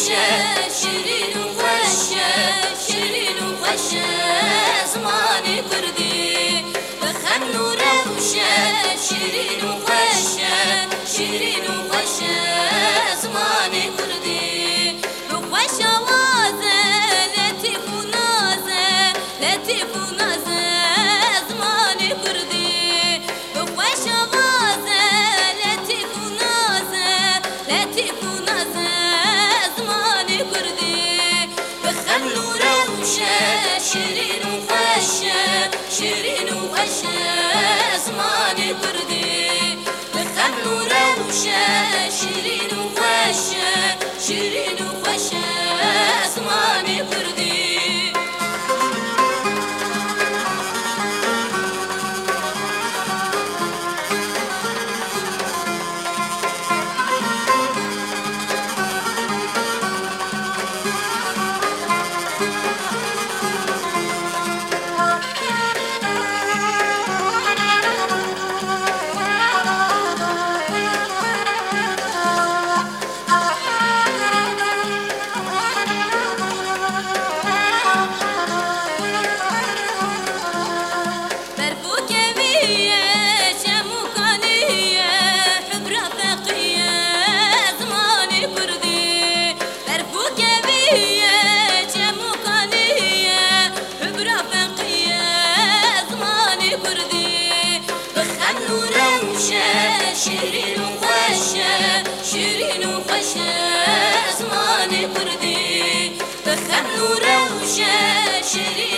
وشاش شرير وخشة شيرين وخشة شيرين وخشة أزمان بردي دخل وروشة شيرين